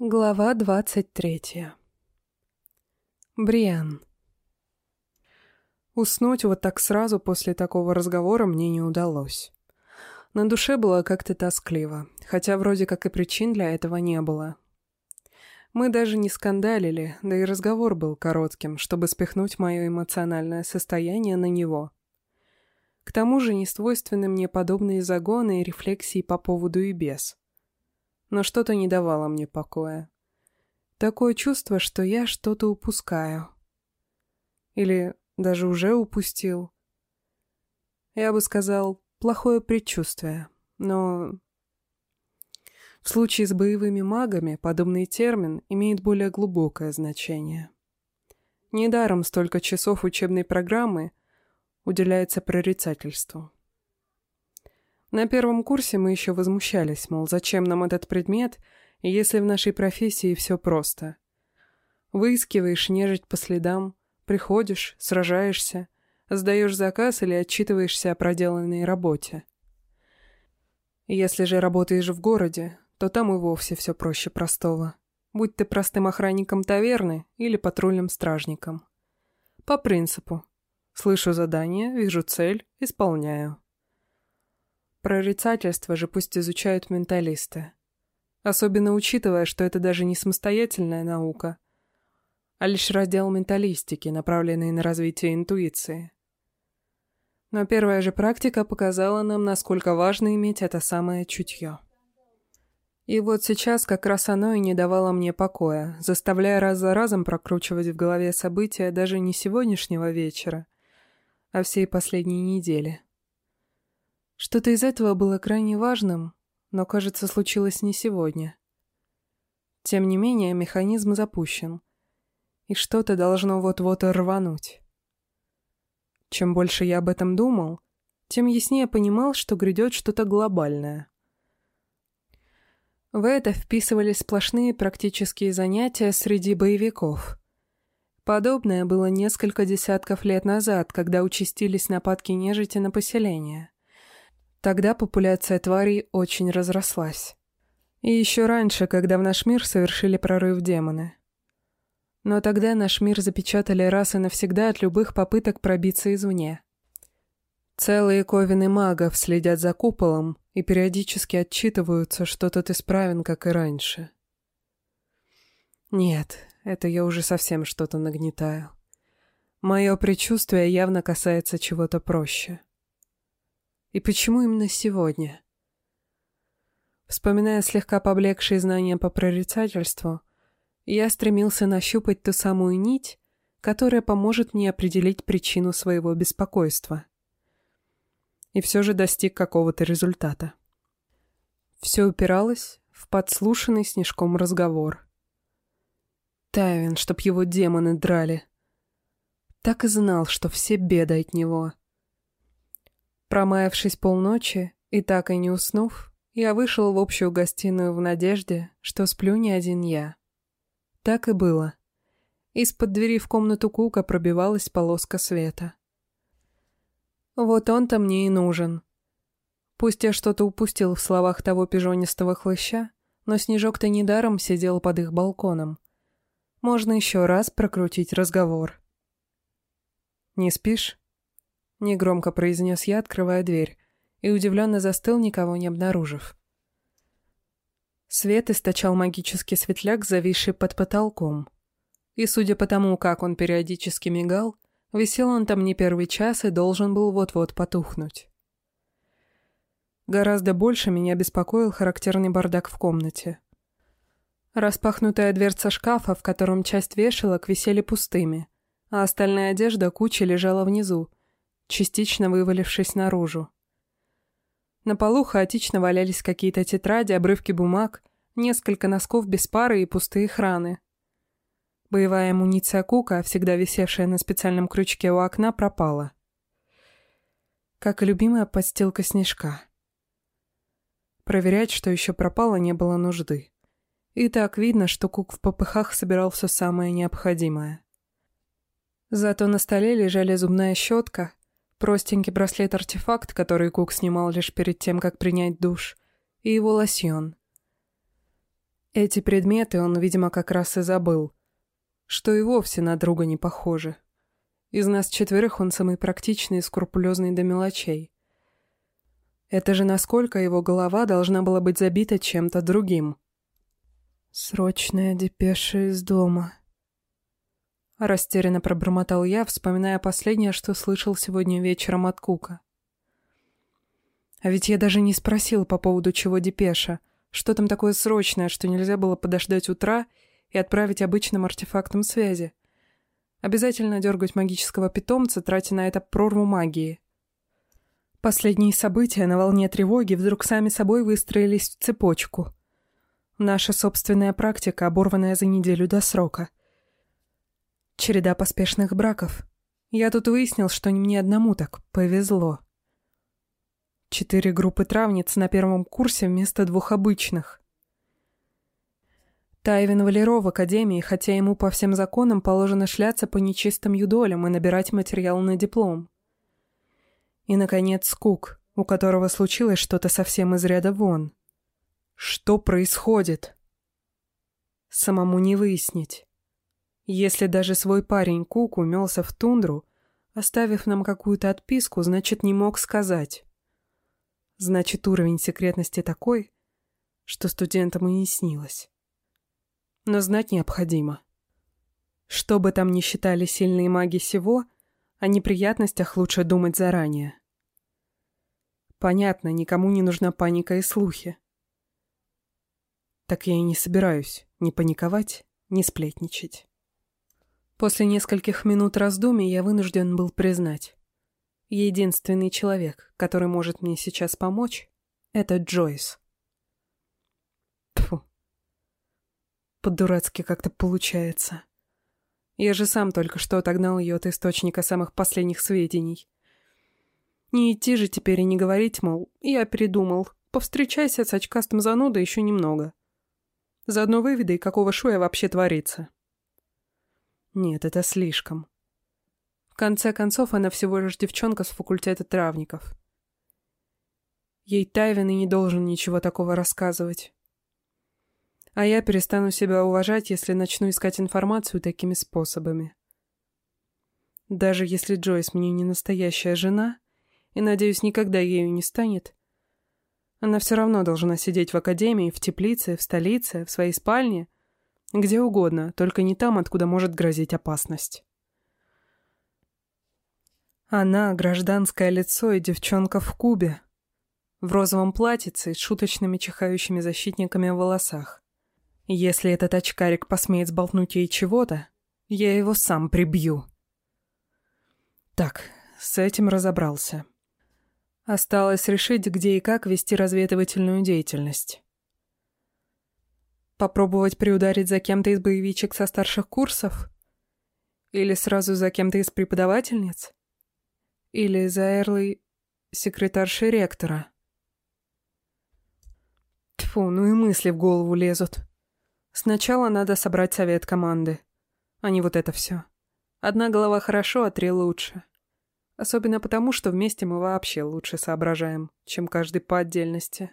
Глава двадцать третья. Бриан. Уснуть вот так сразу после такого разговора мне не удалось. На душе было как-то тоскливо, хотя вроде как и причин для этого не было. Мы даже не скандалили, да и разговор был коротким, чтобы спихнуть мое эмоциональное состояние на него. К тому же не свойственны мне подобные загоны и рефлексии по поводу и без – но что-то не давало мне покоя. Такое чувство, что я что-то упускаю. Или даже уже упустил. Я бы сказал, плохое предчувствие, но... В случае с боевыми магами подобный термин имеет более глубокое значение. Недаром столько часов учебной программы уделяется прорицательству. На первом курсе мы еще возмущались, мол, зачем нам этот предмет, если в нашей профессии все просто. Выискиваешь нежить по следам, приходишь, сражаешься, сдаешь заказ или отчитываешься о проделанной работе. Если же работаешь в городе, то там и вовсе все проще простого. Будь ты простым охранником таверны или патрульным стражником. По принципу. Слышу задание, вижу цель, исполняю. Прорицательство же пусть изучают менталисты. Особенно учитывая, что это даже не самостоятельная наука, а лишь раздел менталистики, направленный на развитие интуиции. Но первая же практика показала нам, насколько важно иметь это самое чутье. И вот сейчас как раз оно и не давало мне покоя, заставляя раз за разом прокручивать в голове события даже не сегодняшнего вечера, а всей последней недели. Что-то из этого было крайне важным, но, кажется, случилось не сегодня. Тем не менее, механизм запущен, и что-то должно вот-вот рвануть. Чем больше я об этом думал, тем яснее понимал, что грядет что-то глобальное. В это вписывались сплошные практические занятия среди боевиков. Подобное было несколько десятков лет назад, когда участились нападки нежити на поселение. Тогда популяция тварей очень разрослась. И еще раньше, когда в наш мир совершили прорыв демоны. Но тогда наш мир запечатали раз и навсегда от любых попыток пробиться извне. Целые ковины магов следят за куполом и периодически отчитываются, что тот исправен, как и раньше. Нет, это я уже совсем что-то нагнетаю. Мое предчувствие явно касается чего-то проще. И почему именно сегодня? Вспоминая слегка поблекшие знания по прорицательству, я стремился нащупать ту самую нить, которая поможет мне определить причину своего беспокойства. И все же достиг какого-то результата. Все упиралось в подслушанный снежком разговор. Тайвин, чтоб его демоны драли. Так и знал, что все беды от него — Промаявшись полночи и так и не уснув, я вышел в общую гостиную в надежде, что сплю не один я. Так и было. Из-под двери в комнату Кука пробивалась полоска света. Вот он-то мне и нужен. Пусть я что-то упустил в словах того пижонистого хлыща, но Снежок-то недаром сидел под их балконом. Можно еще раз прокрутить разговор. «Не спишь?» Негромко произнес я, открывая дверь, и удивленно застыл, никого не обнаружив. Свет источал магический светляк, зависший под потолком. И судя по тому, как он периодически мигал, висел он там не первый час и должен был вот-вот потухнуть. Гораздо больше меня беспокоил характерный бардак в комнате. Распахнутая дверца шкафа, в котором часть вешалок висели пустыми, а остальная одежда кучей лежала внизу, частично вывалившись наружу. На полу хаотично валялись какие-то тетради, обрывки бумаг, несколько носков без пары и пустые храны. Боевая амуниция Кука, всегда висевшая на специальном крючке у окна, пропала. Как и любимая подстилка снежка. Проверять, что еще пропало, не было нужды. И так видно, что Кук в попыхах собирал все самое необходимое. Зато на столе лежали зубная щетка, Простенький браслет-артефакт, который Кук снимал лишь перед тем, как принять душ, и его лосьон. Эти предметы он, видимо, как раз и забыл, что и вовсе на друга не похожи. Из нас четверых он самый практичный и скрупулезный до мелочей. Это же насколько его голова должна была быть забита чем-то другим. «Срочная депеша из дома», — растерянно пробормотал я, вспоминая последнее, что слышал сегодня вечером от Кука. А ведь я даже не спросил по поводу чего депеша, что там такое срочное, что нельзя было подождать утра и отправить обычным артефактом связи. Обязательно дергать магического питомца, тратя на это прорву магии. Последние события на волне тревоги вдруг сами собой выстроились в цепочку. Наша собственная практика, оборванная за неделю до срока. Череда поспешных браков. Я тут выяснил, что не мне одному так повезло. Четыре группы травниц на первом курсе вместо двух обычных. Тайвин Валеро в академии, хотя ему по всем законам положено шляться по нечистым юдолям и набирать материал на диплом. И, наконец, Скук, у которого случилось что-то совсем из ряда вон. Что происходит? Самому не выяснить. Если даже свой парень Кук умелся в тундру, оставив нам какую-то отписку, значит, не мог сказать. Значит, уровень секретности такой, что студентам и не снилось. Но знать необходимо. Что бы там ни считали сильные маги сего, о неприятностях лучше думать заранее. Понятно, никому не нужна паника и слухи. Так я и не собираюсь ни паниковать, ни сплетничать. После нескольких минут раздумий я вынужден был признать. Единственный человек, который может мне сейчас помочь, это Джойс. Тьфу. По-дурацки как-то получается. Я же сам только что отогнал ее от источника самых последних сведений. Не идти же теперь и не говорить, мол, я передумал. Повстречайся с очкастым занудой еще немного. Заодно выведай, какого шуя вообще творится. Нет, это слишком. В конце концов, она всего лишь девчонка с факультета травников. Ей Тайвин и не должен ничего такого рассказывать. А я перестану себя уважать, если начну искать информацию такими способами. Даже если Джойс мне не настоящая жена, и, надеюсь, никогда ею не станет, она все равно должна сидеть в академии, в теплице, в столице, в своей спальне, где угодно, только не там, откуда может грозить опасность. Она — гражданское лицо и девчонка в кубе, в розовом платьице с шуточными чихающими защитниками в волосах. Если этот очкарик посмеет сболтнуть ей чего-то, я его сам прибью. Так, с этим разобрался. Осталось решить, где и как вести разведывательную деятельность. Попробовать приударить за кем-то из боевичек со старших курсов? Или сразу за кем-то из преподавательниц? Или за Эрлой секретаршей ректора? Тьфу, ну и мысли в голову лезут. Сначала надо собрать совет команды, а не вот это все. Одна голова хорошо, а три лучше. Особенно потому, что вместе мы вообще лучше соображаем, чем каждый по отдельности.